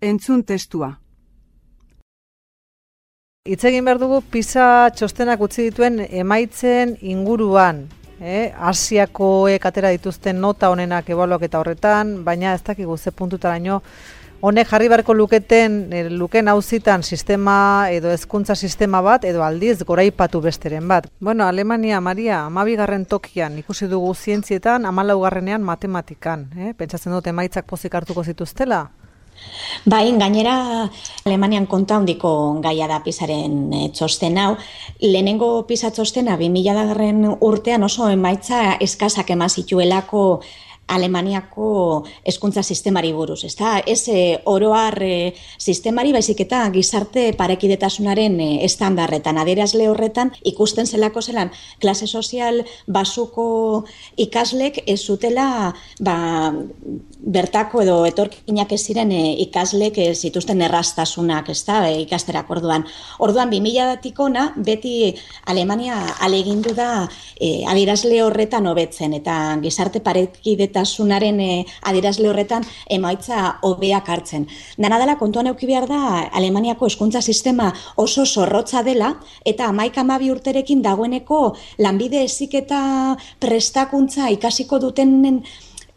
Entzun testua. Hitz egin behar dugu PISA txostenak utzi dituen emaitzen inguruan. Eh? Asiakoek atera dituzten nota honenak ebaluak eta horretan, baina ez dakigu ze puntutaraino honek jarri beharko luketen eh, luken auzitan sistema edo hezkuntza sistema bat edo aldiz goraipatu besteren bat. Bueno, Alemania, Maria, amabigarren tokian ikusi dugu zientzietan, amalaugarrenean matematikan. Eh? Pentsatzen dut emaitzak pozik hartuko zituztela? Bai, gainera Alemanian konta handiko gaia da pisaren e, txosten hau. Lehenengo pisa txostena 2000 garren urtean oso emaitza eskazak emazituelako Alemaniako hezkuntza sistemari buruz, ezta? Ez e, oroar e, sistemari baizik eta gizarte parekidetasunaren e, estandarretan, adierazle horretan ikusten zelako zelan klase sozial basuko ikaslek ez zutela ba, bertako edo etorkinak ez ziren e, ikaslek ez zituzten errastasunak, ezta? E, ikasterak orduan. Orduan 2000 datikona beti Alemania alegindu da e, adierazle horretan hobetzen eta gizarte parekidetasunaren tasunaren e, adierazle horretan emaitza hobeak hartzen. Dana dela kontuan euki behar da Alemaniako hezkuntza sistema oso zorrotza dela eta amaika amabi urterekin dagoeneko lanbide eziketa prestakuntza ikasiko dutenen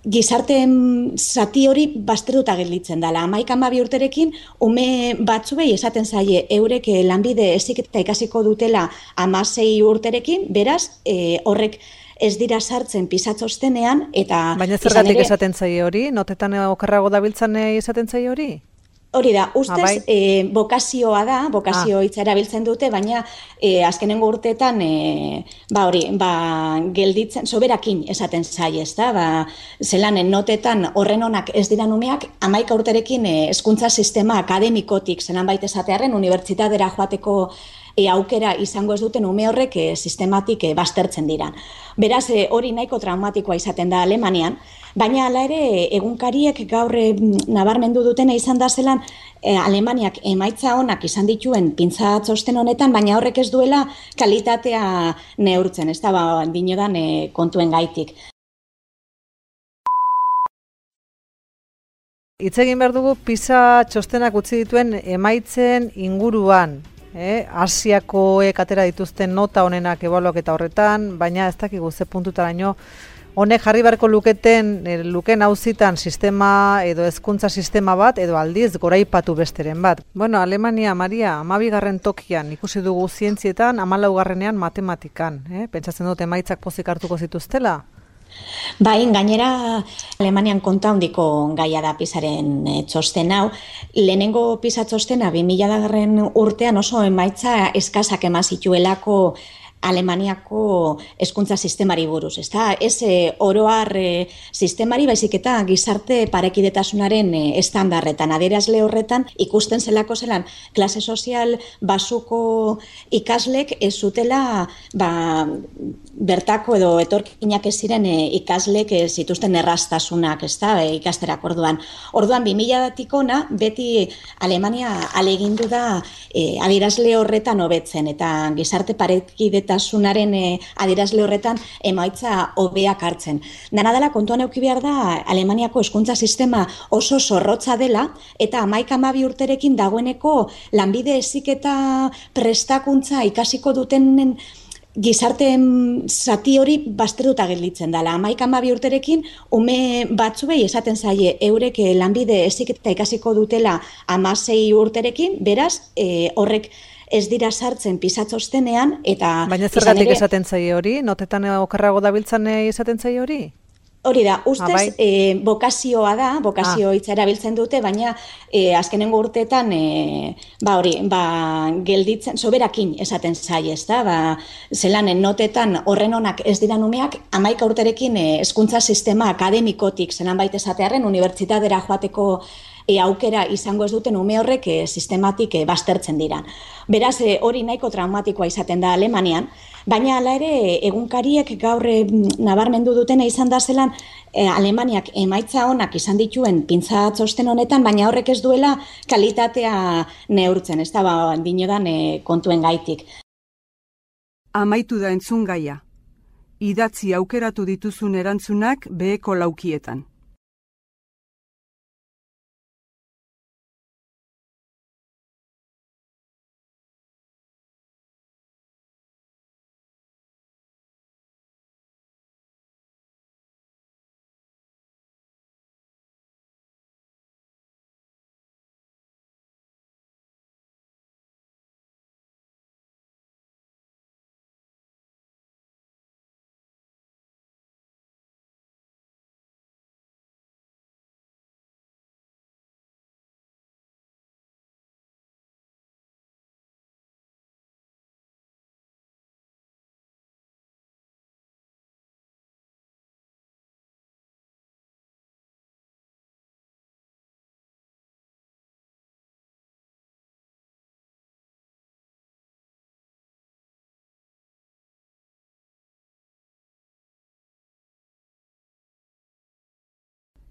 gizarteen zati hori basteruta gelditzen dela. Amaika amabi urterekin, ume batzuei esaten zaie eurek lanbide eziketa ikasiko dutela amasei urterekin, beraz, e, horrek ez dira sartzen pisatzostenean eta Baina zergatik esaten zaie hori? Notetan okerrago dabiltzan esaten zaie hori? Hori da, ustez, ah, bai. e, bokazioa da, bokazio ah. hitza erabiltzen dute, baina e, azkenengo urteetan, e, ba hori, ba, gelditzen, soberakin esaten zai, ez da, ba, zelan, notetan horren onak ez dira numeak, amaika urterekin e, eskuntza sistema akademikotik, zelan baita esatearen, unibertsitatera joateko e, aukera izango ez duten ume horrek e, sistematik e, bastertzen dira. Beraz, e, hori nahiko traumatikoa izaten da Alemanian, baina hala ere egunkariek gaur e, nabarmendu dutena izan da zelan e, Alemaniak emaitza honak izan dituen pintza txosten honetan, baina horrek ez duela kalitatea neurtzen, ez da ba, dinodan e, kontuen gaitik. Hitz egin behar dugu PISA txostenak utzi dituen emaitzen inguruan eh, asiakoek atera dituzten nota honenak ebaluak eta horretan, baina ez dakigu ze puntutaraino honek jarri beharko luketen e, luken auzitan sistema edo hezkuntza sistema bat edo aldiz goraipatu besteren bat. Bueno, Alemania, Maria, amabigarren tokian ikusi dugu zientzietan, amalaugarrenean matematikan. Eh? Pentsatzen dut emaitzak pozik hartuko zituztela? Bai, gainera Alemanian konta handiko gaia da pisaren e, txosten hau. Lehenengo pisa txostena 2000 garren urtean oso emaitza eskazak emazituelako Alemaniako hezkuntza sistemari buruz, ezta? Ez e, oroar e, sistemari baizik eta gizarte parekidetasunaren e, estandarretan, adierazle horretan ikusten zelako zelan klase sozial basuko ikaslek ez zutela ba, bertako edo etorkinak ez ziren e, ikaslek ez zituzten errastasunak, ezta? E, ikasterak orduan. Orduan 2000 ona beti Alemania alegindu da e, adierazle horretan hobetzen eta gizarte parekidetasunaren tasunaren e, eh, adirazle horretan emaitza hobeak hartzen. Dana dela kontuan euki behar da Alemaniako hezkuntza sistema oso zorrotza dela eta amaik amabi urterekin dagoeneko lanbide eziketa prestakuntza ikasiko dutenen gizarte zati hori bazterduta gelditzen dela. Amaik amabi urterekin, ume batzuei esaten zaie eurek eh, lanbide eziketa ikasiko dutela amasei urterekin, beraz, e, horrek ez dira sartzen pisatzostenean eta Baina zergatik esaten zaie hori? Notetan okarrago dabiltzan esaten zaie hori? Hori da, ustez, ah, bai. e, bokazioa da, bokazio ah. hitza erabiltzen dute, baina e, azkenengo urteetan, e, ba hori, ba, gelditzen, soberakin esaten zai, ez da, ba, zelanen notetan horren onak ez dira numeak, amaika urterekin e, eskuntza sistema akademikotik, zelan baita esatearen, unibertsitatera joateko e, aukera izango ez duten ume horrek e, sistematik e, baztertzen dira. Beraz, e, hori nahiko traumatikoa izaten da Alemanian, baina hala ere egunkariek gaur e, nabarmendu dutena izan da zelan e, Alemaniak emaitza honak izan dituen pintza txosten honetan, baina horrek ez duela kalitatea neurtzen, ez da ba, dinodan e, kontuen gaitik. Amaitu da entzun gaia. Idatzi aukeratu dituzun erantzunak beheko laukietan.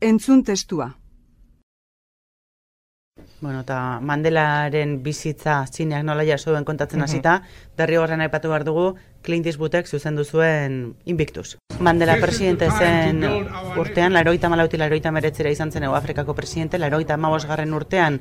Entzun testua. Bueno, eta Mandelaren bizitza zineak nola jasuen kontatzen hasita, berri horren aipatu behar dugu, Clint Eastwoodek zuzendu zuen Invictus. Mandela presidente zen urtean, laroita malauti laroita meretzera izan zen Afrikako presidente, laroita garren urtean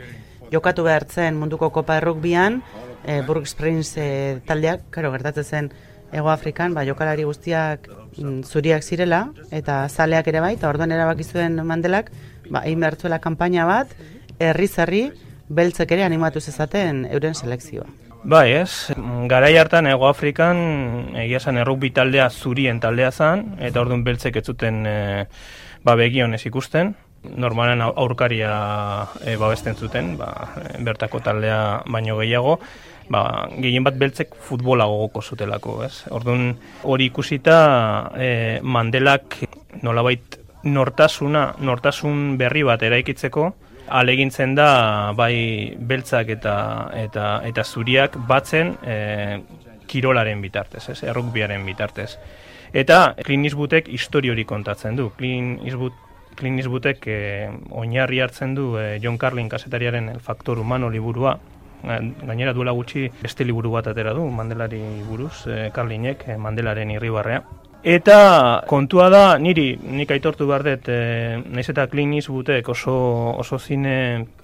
jokatu behar zen munduko kopa errukbian, e, Burg Springs e, taldeak, karo, gertatzen zen Ego Afrikan, ba, jokalari guztiak mm, zuriak zirela, eta zaleak ere bai, eta orduan erabaki zuen Mandelak, ba, egin behartzuela kanpaina bat, herri zerri, beltzek ere animatu zezaten euren selekzioa. Bai, ez. Garai hartan Ego Afrikan egia zen errukbi taldea zurien taldea zen, eta orduan beltzek ez zuten e, ba, begionez ikusten. Normalen aurkaria e, babesten zuten, ba, bertako taldea baino gehiago ba, gehien bat beltzek futbola gogoko zutelako, ez? Orduan hori ikusita e, Mandelak nolabait nortasuna, nortasun berri bat eraikitzeko, alegintzen da bai beltzak eta eta eta zuriak batzen e, kirolaren bitartez, ez? Errukbiaren bitartez. Eta Clint Eastwoodek histori hori kontatzen du. Clint Eastwood Clint Eastwoodek e, oinarri hartzen du e, John Carlin kasetariaren El Factor Humano liburua, gainera duela gutxi beste liburu bat atera du Mandelari buruz, e, Karlinek, e, Mandelaren irribarrea. Eta kontua da, niri, nik aitortu behar dut, e, naiz eta kliniz butek oso, oso zine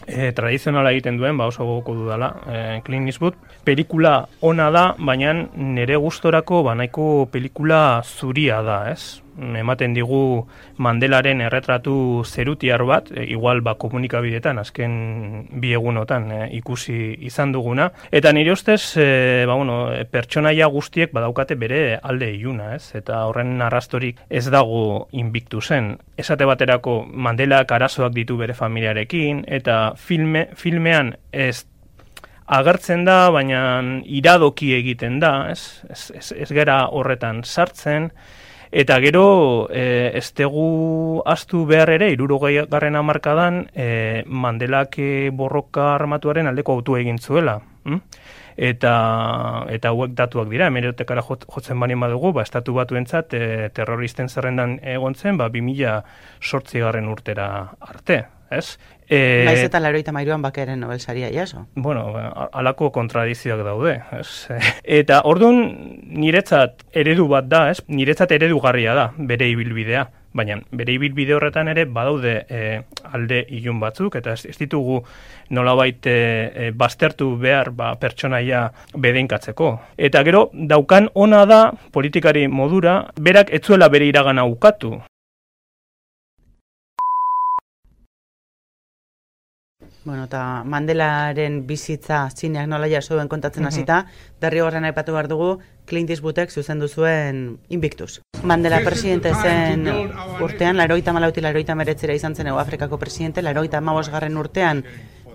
e, tradizionala egiten duen, ba oso goko dudala, e, kliniz but. Pelikula ona da, baina nire gustorako ba nahiko pelikula zuria da, ez? Ematen digu Mandelaren erretratu zerutiar bat, e, igual ba komunikabidetan azken bi egunotan e, ikusi izan duguna eta nire ustez e, ba, bueno, pertsonaia guztiek badaukate bere alde iluna, ez? Eta horren arrastorik ez dago inbiktu zen. Esate baterako Mandelak arazoak ditu bere familiarekin eta filme, filmean ez agertzen da, baina iradoki egiten da, ez, ez, ez, ez gera horretan sartzen, Eta gero, e, ez tegu astu behar ere, irurogei garren amarkadan, e, Mandelak e, borroka armatuaren aldeko autu egin zuela. Hm? Eta, eta hauek datuak dira, emerotekara jotzen bani badugu, ba, estatu batu entzat, e, terroristen zerrendan egon zen, ba, 2000 sortzi garren urtera arte. Ez? E, Naiz eta laroita mairuan bakeren Nobel saria jaso. Bueno, alako kontradizioak daude. Ez? Eta orduan niretzat eredu bat da, ez? niretzat eredugarria da bere ibilbidea. Baina bere ibilbide horretan ere badaude e, alde ilun batzuk, eta ez, ditugu nolabait e, e, baztertu behar ba, pertsonaia bedeinkatzeko. Eta gero, daukan ona da politikari modura, berak etzuela bere iragana ukatu. Bueno, eta Mandelaren bizitza zineak nola jasoen kontatzen hasita, mm -hmm. derri horren aipatu behar dugu, Clint Eastwoodek zuzen duzuen Invictus. Mandela presidente zen urtean, laroita malauti laroita meretzera izan zen Afrikako presidente, laroita amabos garren urtean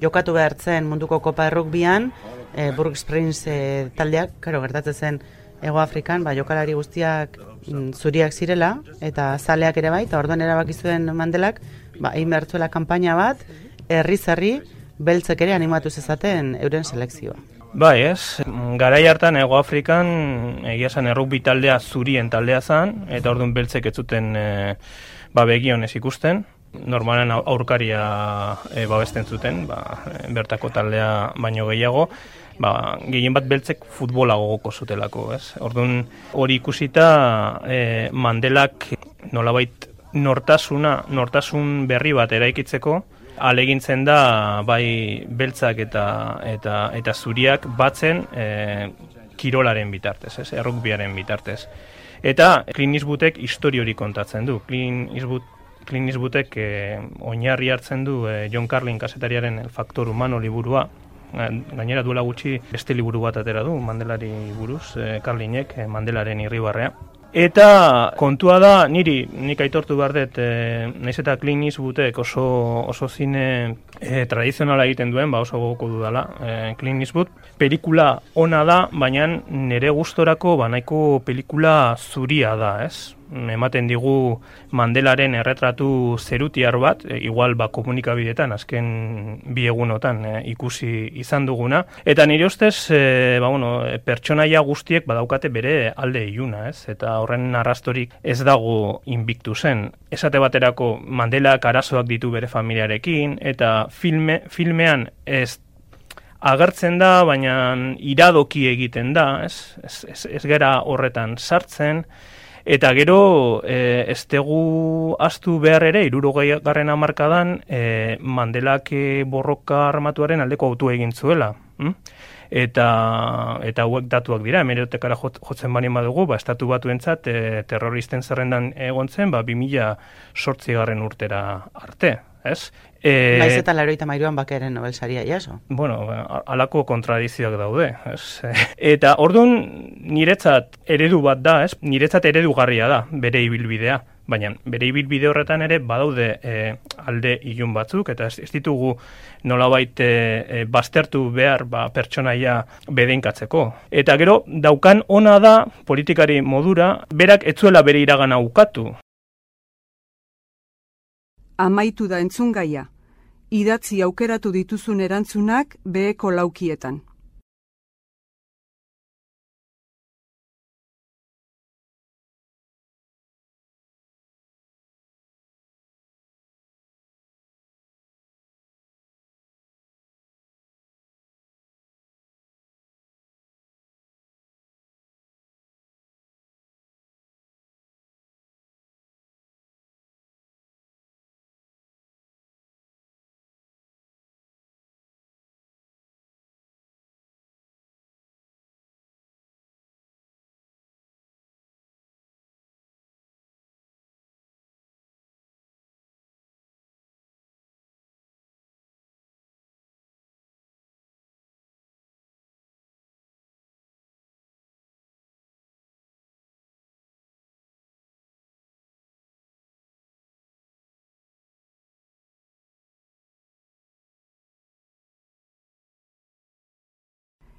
jokatu behar zen munduko kopa errukbian, e, Burg Springs e, taldeak, karo, gertatzen zen Ego Afrikan, ba, jokalari guztiak mm, zuriak zirela, eta zaleak ere bai, eta orduan erabakizuen Mandelak, ba, egin behartzuela kanpaina bat, herri beltzek ere animatu zezaten euren selekzioa. Bai, ez. Garai hartan Ego Afrikan egia zen errukbi taldea zurien taldea zen, eta orduan beltzek ez zuten e, ba, begionez ikusten. Normalen aurkaria e, babesten zuten, ba, bertako taldea baino gehiago, ba, gehien bat beltzek futbola gogoko zutelako, ez? Orduan hori ikusita e, Mandelak nolabait nortasuna, nortasun berri bat eraikitzeko, alegintzen da bai beltzak eta eta eta zuriak batzen e, kirolaren bitartez, ez, errukbiaren bitartez. Eta Clint Eastwoodek histori hori kontatzen du. Clint Eastwood Clint Eastwoodek e, oinarri hartzen du e, John Carlin kasetariaren El Factor Humano liburua. Gainera duela gutxi beste liburu bat atera du Mandelari buruz, e, Carlinek Mandelaren irribarrea. Eta kontua da, niri, nik aitortu behar dut, e, naiz eta Clint Eastwoodek oso, oso zine e, tradizionala egiten duen, ba oso goko dudala, e, Clint Eastwood. Pelikula ona da, baina nire gustorako ba nahiko pelikula zuria da, ez? Ematen digu Mandelaren erretratu zerutiar bat, e, igual ba komunikabidetan azken bi egunotan e, ikusi izan duguna eta nire ustez e, ba, bueno, pertsonaia guztiek badaukate bere alde iluna, ez? Eta horren arrastorik ez dago inbiktu zen. Esate baterako Mandelak arazoak ditu bere familiarekin eta filme, filmean ez agertzen da, baina iradoki egiten da, ez, ez, ez, ez gera horretan sartzen, Eta gero, e, ez tegu astu behar ere, irurogei garren amarkadan, e, Mandelak borroka armatuaren aldeko autu egin zuela. Hm? Eta, eta hauek datuak dira, emerotekara jotzen bani badugu, ba, estatu batuentzat e, terroristen zerrendan egon zen, ba, 2000 sortzigarren urtera arte, ez? E, Baiz eta laroita mairuan bakeren Nobel saria jaso. Bueno, alako kontradizioak daude. Ez? Eta orduan niretzat eredu bat da, ez? niretzat eredugarria da bere ibilbidea. Baina bere ibilbide horretan ere badaude e, alde ilun batzuk, eta ez, ditugu nolabait e, e, baztertu behar ba, pertsonaia bedeinkatzeko. Eta gero, daukan ona da politikari modura, berak etzuela bere iragana ukatu amaitu da entzungaia. Idatzi aukeratu dituzun erantzunak beheko laukietan.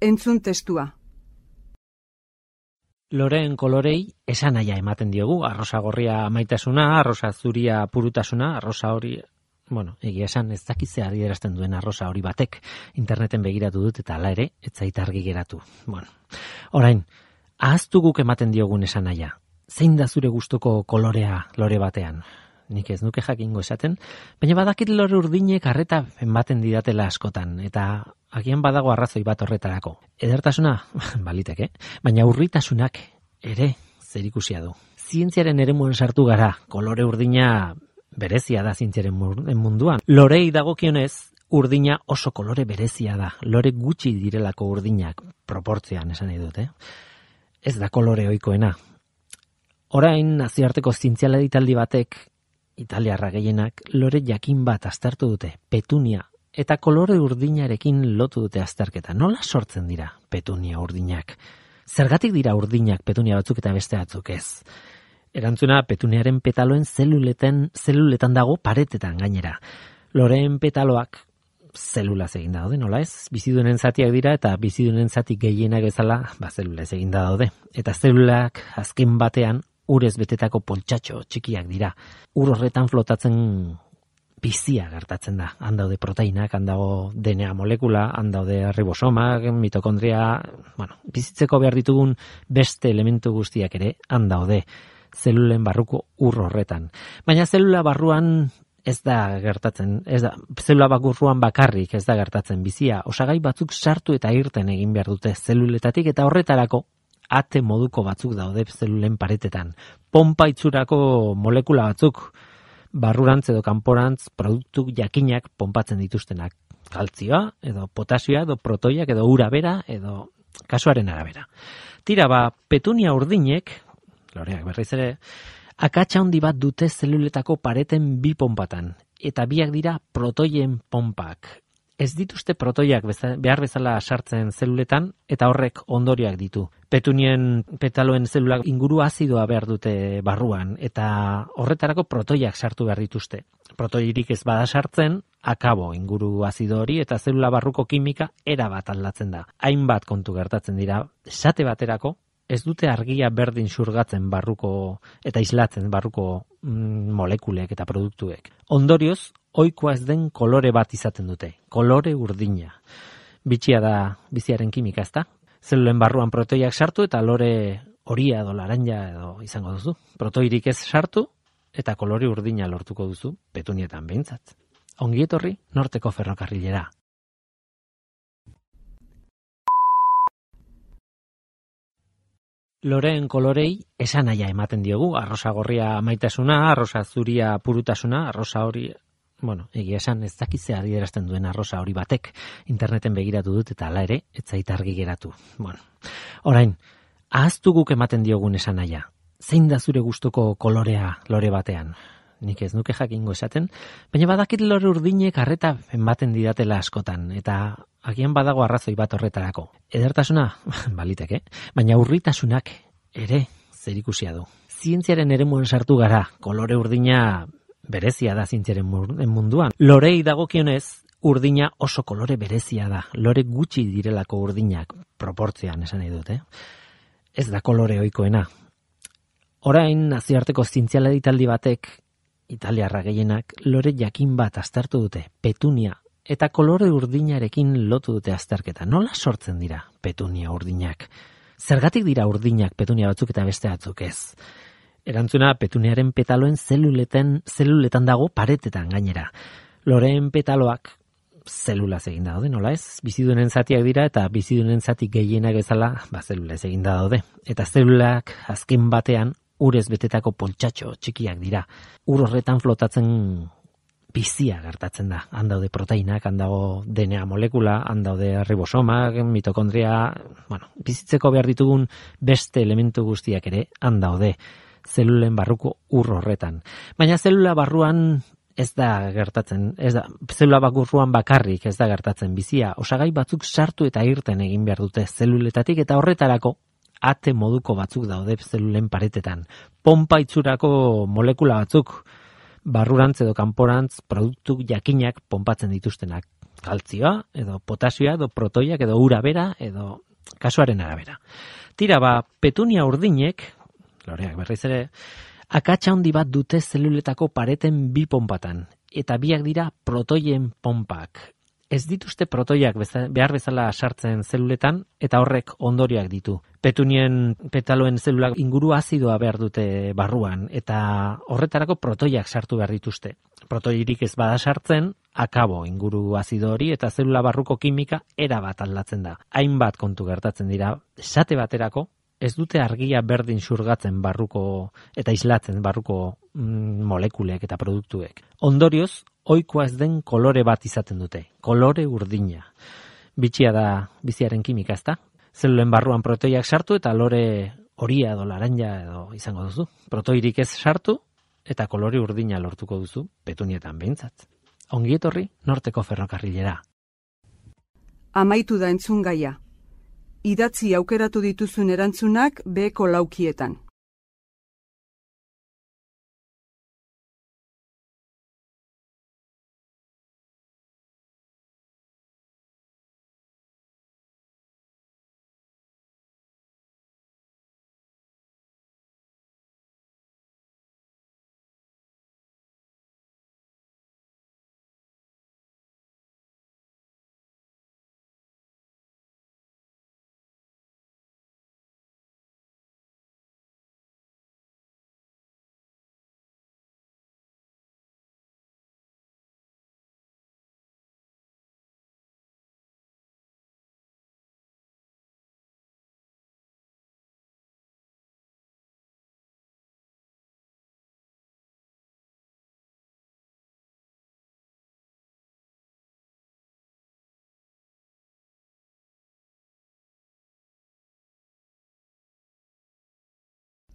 Entzun testua. Loren kolorei esan naia ematen diogu, arrosa gorria maitasuna, arrosa zuria purutasuna, arrosa hori, bueno, egia esan ez dakitzea adierazten duen arrosa hori batek, interneten begiratu dut eta ala ere, ez zait argi geratu. Bueno, orain, ahaztu guk ematen diogun esan naia, zein da zure gustoko kolorea lore batean? Nik ez nuke jakingo esaten, baina badakit lore urdinek arreta ematen didatela askotan, eta agian badago arrazoi bat horretarako. Edertasuna, baliteke, baina urritasunak ere zerikusia du. Zientziaren ere sartu gara, kolore urdina berezia da zientziaren munduan. Lorei dagokionez, urdina oso kolore berezia da. Lore gutxi direlako urdinak, proportzioan esan nahi dut, eh? Ez da kolore oikoena. Orain naziarteko zientziala ditaldi batek, italiarra gehienak, lore jakin bat aztertu dute, petunia eta kolore urdinarekin lotu dute azterketa. Nola sortzen dira petunia urdinak? Zergatik dira urdinak petunia batzuk eta beste batzuk ez? Erantzuna petuniaren petaloen zeluleten, zeluletan dago paretetan gainera. Loreen petaloak zelula egin daude, nola ez? Bizidunen zatiak dira eta bizidunen zati gehienak bezala, ba, zelula egin daude. Eta zelulak azken batean urez betetako poltsatxo txikiak dira. Ur horretan flotatzen bizia gertatzen da. Han daude proteinak, han dago DNA molekula, han daude ribosomak, mitokondria, bueno, bizitzeko behar ditugun beste elementu guztiak ere, han daude zelulen barruko ur horretan. Baina zelula barruan ez da gertatzen, ez da, zelula bakurruan bakarrik ez da gertatzen bizia, osagai batzuk sartu eta irten egin behar dute zeluletatik eta horretarako ate moduko batzuk daude zelulen paretetan. Pompa itzurako molekula batzuk barrurantz edo kanporantz produktu jakinak ponpatzen dituztenak. Kaltzioa, edo potasioa, edo protoiak, edo ura bera, edo kasuaren arabera. Tira ba, petunia urdinek, loreak berriz ere, akatsa handi bat dute zeluletako pareten bi ponpatan, eta biak dira protoien pompak ez dituzte protoiak behar bezala sartzen zeluletan eta horrek ondoriak ditu. Petunien petaloen zelulak inguru azidoa behar dute barruan eta horretarako protoiak sartu behar dituzte. Protoirik ez bada sartzen, akabo inguru azido hori eta zelula barruko kimika era bat aldatzen da. Hainbat kontu gertatzen dira, esate baterako, ez dute argia berdin xurgatzen barruko eta islatzen barruko mm, molekulek eta produktuek. Ondorioz, oikoa ez den kolore bat izaten dute, kolore urdina. Bitxia da biziaren kimika, ezta? Zelulen barruan protoiak sartu eta lore horia edo laranja edo izango duzu. Protoirik ez sartu eta kolore urdina lortuko duzu, petunietan behintzat. Ongietorri, norteko ferrokarrilera. Loreen kolorei esan naia ematen diogu, arrosa gorria maitasuna, arrosa zuria purutasuna, arrosa hori bueno, egia esan ez dakitze adierazten duen arrosa hori batek interneten begiratu dut eta hala ere ez zait argi geratu. Bueno, orain, ahaztu guk ematen diogun esan naia. Zein da zure gustuko kolorea lore batean? Nik ez nuke jakingo esaten, baina badakit lore urdinek harreta ematen didatela askotan eta agian badago arrazoi bat horretarako. Edertasuna, baliteke, baina urritasunak ere zerikusia du. Zientziaren eremuan sartu gara, kolore urdina berezia da zintzaren munduan. Lorei dagokionez, urdina oso kolore berezia da. Lore gutxi direlako urdinak proportzean esan nahi dute. Ez da kolore ohikoena. Orain naziarteko zintziala ditaldi batek, italiarra gehienak, lore jakin bat aztertu dute, petunia, eta kolore urdinarekin lotu dute azterketa. Nola sortzen dira petunia urdinak? Zergatik dira urdinak petunia batzuk eta beste batzuk ez? Erantzuna petuniaren petaloen zeluleten, zeluletan dago paretetan gainera. Loreen petaloak zelulaz egin daude, nola ez? Bizidunen zatiak dira eta bizidunen zati gehienak bezala, ba, zelulaz egin daude. Eta zelulak azken batean urez betetako poltsatxo txikiak dira. Ur horretan flotatzen bizia gertatzen da. Han daude proteinak, han dago DNA molekula, han daude ribosomak, mitokondria, bueno, bizitzeko behar ditugun beste elementu guztiak ere, han daude zelulen barruko ur horretan. Baina zelula barruan ez da gertatzen, ez da, zelula bakurruan bakarrik ez da gertatzen bizia, osagai batzuk sartu eta irten egin behar dute zeluletatik eta horretarako ate moduko batzuk daude zelulen paretetan. Pompa itzurako molekula batzuk barrurantz edo kanporantz produktu jakinak ponpatzen dituztenak. Kaltzioa, edo potasioa, edo protoiak, edo ura bera, edo kasuaren arabera. Tira ba, petunia urdinek, loreak berriz ere, akatsa handi bat dute zeluletako pareten bi ponpatan, eta biak dira protoien pompak. Ez dituzte protoiak behar bezala sartzen zeluletan, eta horrek ondoriak ditu. Petunien petaloen zelulak inguru azidoa behar dute barruan, eta horretarako protoiak sartu behar dituzte. Protoirik ez bada sartzen, akabo inguru azido hori eta zelula barruko kimika era bat aldatzen da. Hainbat kontu gertatzen dira, esate baterako, ez dute argia berdin xurgatzen barruko eta islatzen barruko mm, molekulek eta produktuek. Ondorioz, ohikoa ez den kolore bat izaten dute, kolore urdina. Bitxia da biziaren kimika, ezta? Zelulen barruan protoiak sartu eta lore horia edo laranja edo izango duzu. Protoirik ez sartu eta kolore urdina lortuko duzu petunietan behintzat. Ongietorri, norteko ferrokarrilera. Amaitu da entzun gaia idatzi aukeratu dituzun erantzunak beheko laukietan.